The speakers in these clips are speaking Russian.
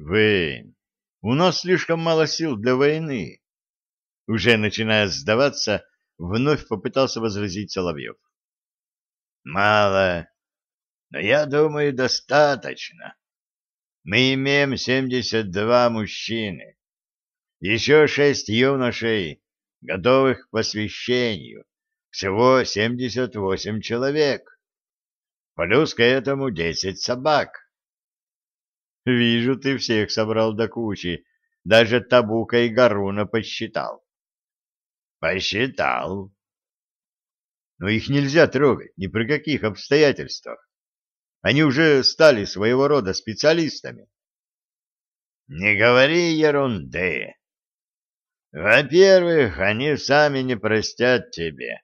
Вейн, у нас слишком мало сил для войны. Уже начиная сдаваться, вновь попытался возразить Соловьев. Мало, но я думаю, достаточно. Мы имеем 72 мужчины, еще шесть юношей, готовых к посвящению, всего 78 человек. Плюс к этому 10 собак. Вижу, ты всех собрал до кучи, даже Табука и Гаруна посчитал. Посчитал. Но их нельзя трогать ни при каких обстоятельствах. Они уже стали своего рода специалистами. Не говори ерунды. Во-первых, они сами не простят тебе.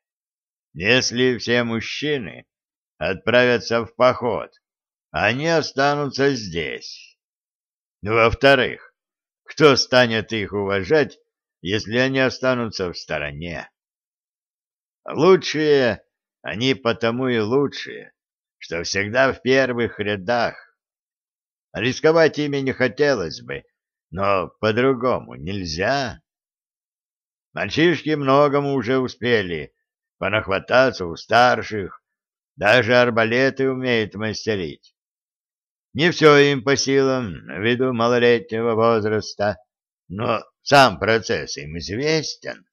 Если все мужчины отправятся в поход, они останутся здесь. Во-вторых, кто станет их уважать, если они останутся в стороне? Лучшие, они потому и лучшие, что всегда в первых рядах. Рисковать ими не хотелось бы, но по-другому нельзя. Мальчишки многому уже успели, понахвататься у старших, даже арбалеты умеют мастерить. Не все им по силам, ввиду малолетнего возраста, но сам процесс им известен.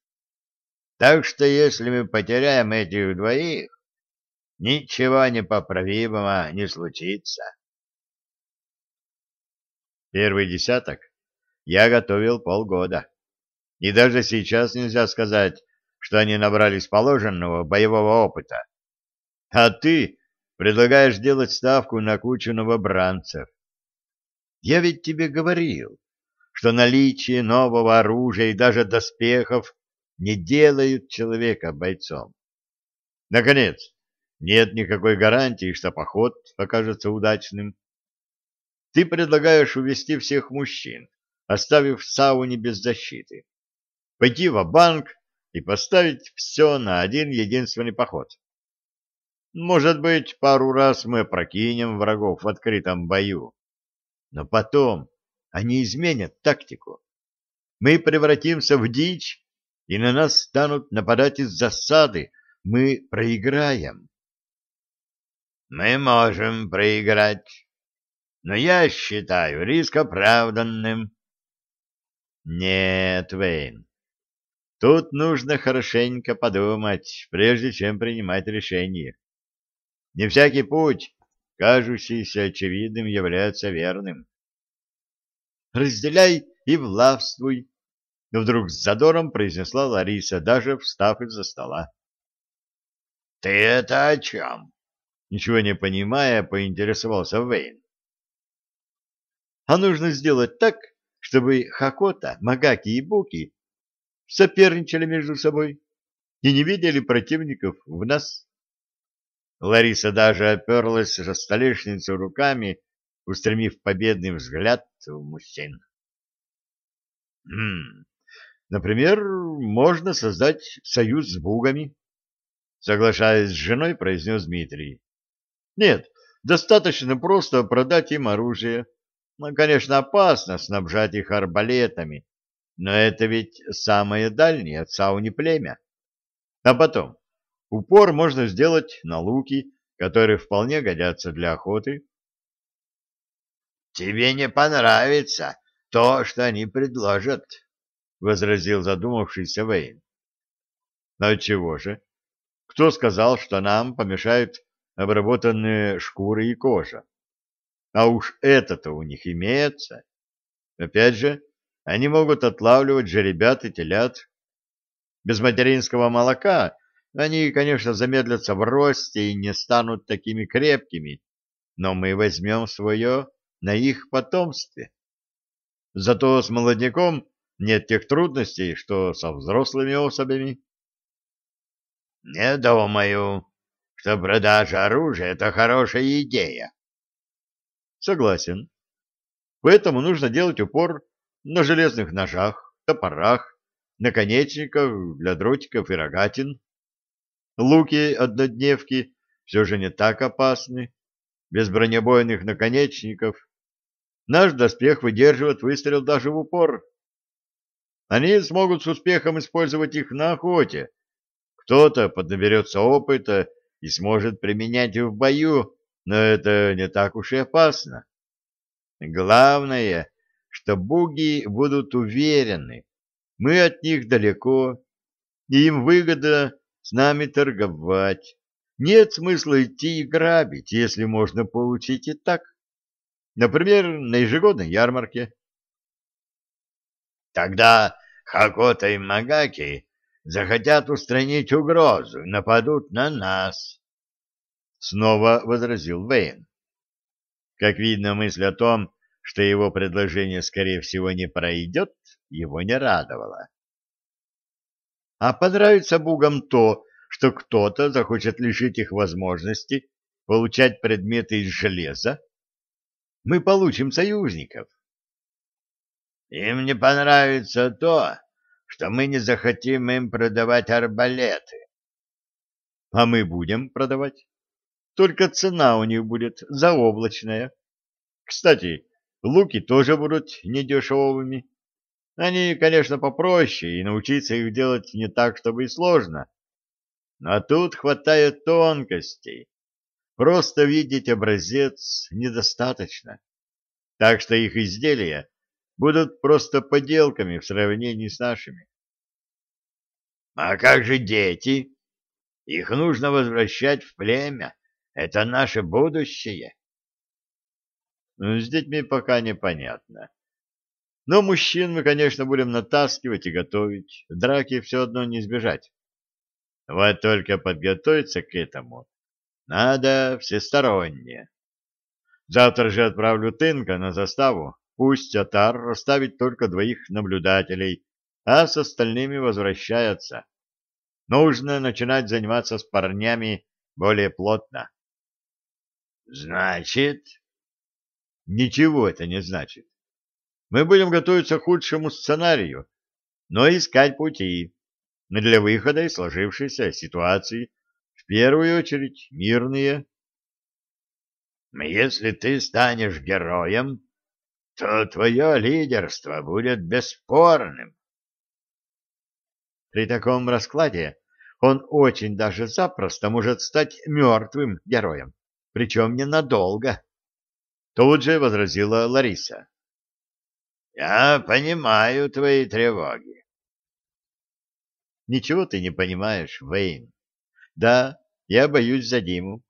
Так что если мы потеряем этих двоих, ничего непоправимого не случится. Первый десяток я готовил полгода. И даже сейчас нельзя сказать, что они набрались положенного боевого опыта. А ты предлагаешь делать ставку на кучу новобранцев. Я ведь тебе говорил, что наличие нового оружия и даже доспехов не делают человека бойцом. Наконец, нет никакой гарантии, что поход окажется удачным. Ты предлагаешь увести всех мужчин, оставив сауне без защиты, пойти в банк и поставить все на один единственный поход. Может быть, пару раз мы прокинем врагов в открытом бою, но потом они изменят тактику. Мы превратимся в дичь, и на нас станут нападать из засады. Мы проиграем. Мы можем проиграть, но я считаю риск оправданным. Нет, Вейн, тут нужно хорошенько подумать, прежде чем принимать решение. Не всякий путь, кажущийся очевидным, является верным. «Разделяй и властвуй!» — вдруг с задором произнесла Лариса, даже встав из-за стола. «Ты это о чем?» Ничего не понимая, поинтересовался Вейн. «А нужно сделать так, чтобы Хакота, Магаки и Буки соперничали между собой и не видели противников в нас». Лариса даже оперлась за столешницу руками, устремив победный взгляд в мужчин. «Хм, например, можно создать союз с бугами», — соглашаясь с женой, произнес Дмитрий. «Нет, достаточно просто продать им оружие. Ну, конечно, опасно снабжать их арбалетами, но это ведь самое дальнее от сауни племя. А потом, Упор можно сделать на луки, которые вполне годятся для охоты. «Тебе не понравится то, что они предложат», — возразил задумавшийся Вейн. «Но чего же? Кто сказал, что нам помешают обработанные шкуры и кожа? А уж это-то у них имеется. Опять же, они могут отлавливать жеребят и телят. Без материнского молока они, конечно, замедлятся в росте и не станут такими крепкими, но мы возьмем свое на их потомстве. Зато с молодняком нет тех трудностей, что со взрослыми особями. Не думаю, что продажа оружия — это хорошая идея. Согласен. Поэтому нужно делать упор на железных ножах, топорах, наконечниках для дротиков и рогатин. Луки-однодневки все же не так опасны, без бронебойных наконечников. Наш доспех выдерживает выстрел даже в упор. Они смогут с успехом использовать их на охоте. Кто-то поднаберется опыта и сможет применять их в бою, но это не так уж и опасно. Главное, что буги будут уверены, мы от них далеко, и им выгода с нами торговать. Нет смысла идти и грабить, если можно получить и так. Например, на ежегодной ярмарке. Тогда Хакота и Магаки захотят устранить угрозу и нападут на нас. Снова возразил Вейн. Как видно, мысль о том, что его предложение, скорее всего, не пройдет, его не радовала. А понравится бугам то, что кто-то захочет лишить их возможности получать предметы из железа, мы получим союзников. Им не понравится то, что мы не захотим им продавать арбалеты. А мы будем продавать. Только цена у них будет заоблачная. Кстати, луки тоже будут недешевыми. Они, конечно, попроще, и научиться их делать не так, чтобы и сложно. Но тут хватает тонкостей. Просто видеть образец недостаточно. Так что их изделия будут просто поделками в сравнении с нашими. А как же дети? Их нужно возвращать в племя. Это наше будущее. Ну, с детьми пока непонятно. Но мужчин мы, конечно, будем натаскивать и готовить. Драки все одно не избежать. Вот только подготовиться к этому надо всесторонне. Завтра же отправлю Тынка на заставу. Пусть Атар расставит только двоих наблюдателей, а с остальными возвращается. Нужно начинать заниматься с парнями более плотно. Значит? Ничего это не значит. Мы будем готовиться к худшему сценарию, но искать пути для выхода из сложившейся ситуации, в первую очередь мирные. Если ты станешь героем, то твое лидерство будет бесспорным. При таком раскладе он очень даже запросто может стать мертвым героем, причем ненадолго. Тут же возразила Лариса. Я понимаю твои тревоги. Ничего ты не понимаешь, Вейн. Да, я боюсь за Диму.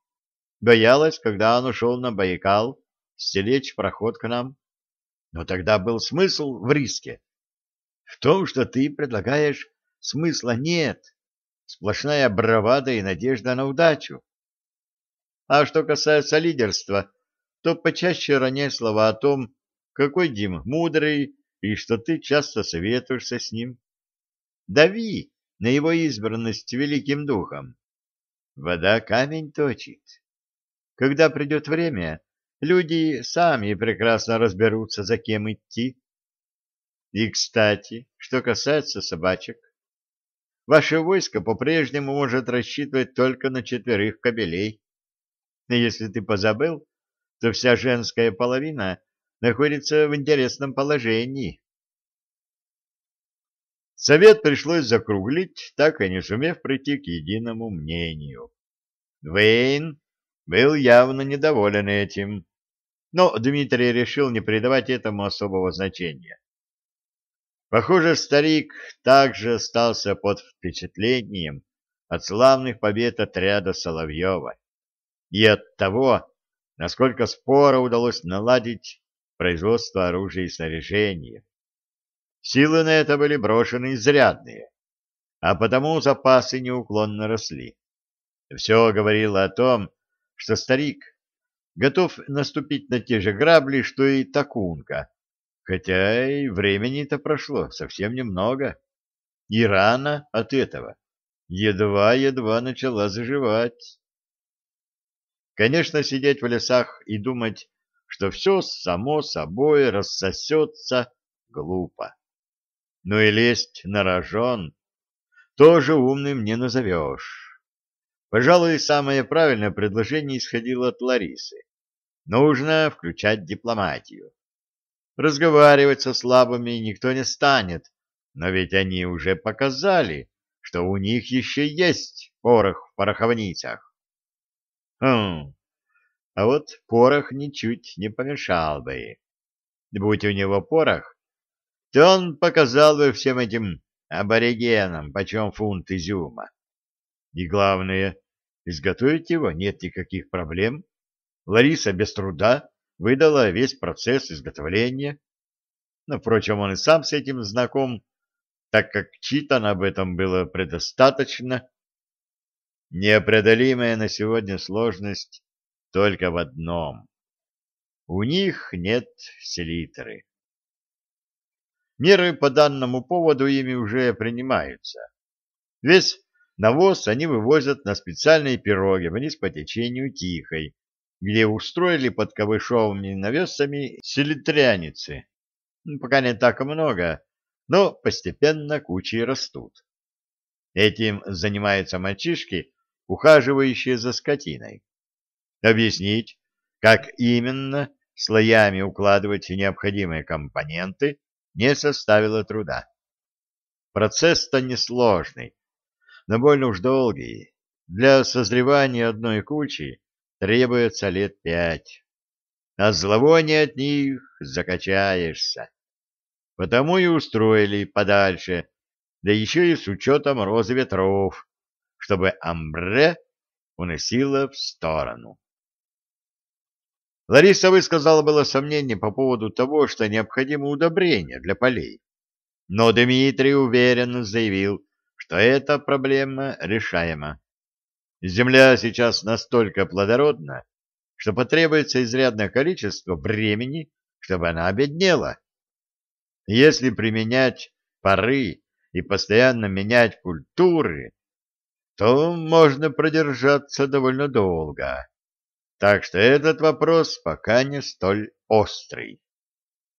Боялась, когда он ушел на Байкал, стелечь проход к нам. Но тогда был смысл в риске. В том, что ты предлагаешь, смысла нет. Сплошная бравада и надежда на удачу. А что касается лидерства, то почаще роняй слова о том, какой Дим мудрый и что ты часто советуешься с ним. Дави на его избранность великим духом. Вода камень точит. Когда придет время, люди сами прекрасно разберутся, за кем идти. И, кстати, что касается собачек, ваше войско по-прежнему может рассчитывать только на четверых кобелей. Если ты позабыл, то вся женская половина находится в интересном положении. Совет пришлось закруглить, так и не сумев прийти к единому мнению. Вейн был явно недоволен этим, но Дмитрий решил не придавать этому особого значения. Похоже, старик также остался под впечатлением от славных побед отряда Соловьева и от того, насколько споро удалось наладить производство оружия и снаряжения. Силы на это были брошены изрядные, а потому запасы неуклонно росли. Все говорило о том, что старик готов наступить на те же грабли, что и Такунка, хотя и времени-то прошло совсем немного, и рана от этого едва-едва начала заживать. Конечно, сидеть в лесах и думать, что все само собой рассосется, глупо. Но и лезть на рожон тоже умным не назовешь. Пожалуй, самое правильное предложение исходило от Ларисы. Нужно включать дипломатию. Разговаривать со слабыми никто не станет, но ведь они уже показали, что у них еще есть порох в пороховницах. Хм, а вот порох ничуть не помешал бы. Будь у него порох, то он показал бы всем этим аборигенам, почем фунт изюма. И главное, изготовить его нет никаких проблем. Лариса без труда выдала весь процесс изготовления. Но, впрочем, он и сам с этим знаком, так как читано об этом было предостаточно. Неопределимая на сегодня сложность только в одном. У них нет селитры. Меры по данному поводу ими уже принимаются. Весь навоз они вывозят на специальные пироги вниз по течению Тихой, где устроили под камышовыми навесами селитряницы. Ну, пока не так много, но постепенно кучи растут. Этим занимаются мальчишки, ухаживающие за скотиной. Объяснить, как именно слоями укладывать необходимые компоненты, не составило труда. Процесс-то несложный, но больно уж долгий. Для созревания одной кучи требуется лет пять, а зловоние от них закачаешься. Потому и устроили подальше, да еще и с учетом розы ветров, чтобы амбре уносило в сторону. Лариса высказала было сомнение по поводу того, что необходимо удобрение для полей. Но Дмитрий уверенно заявил, что эта проблема решаема. Земля сейчас настолько плодородна, что потребуется изрядное количество времени, чтобы она обеднела. Если применять пары и постоянно менять культуры, то можно продержаться довольно долго. Так что этот вопрос пока не столь острый.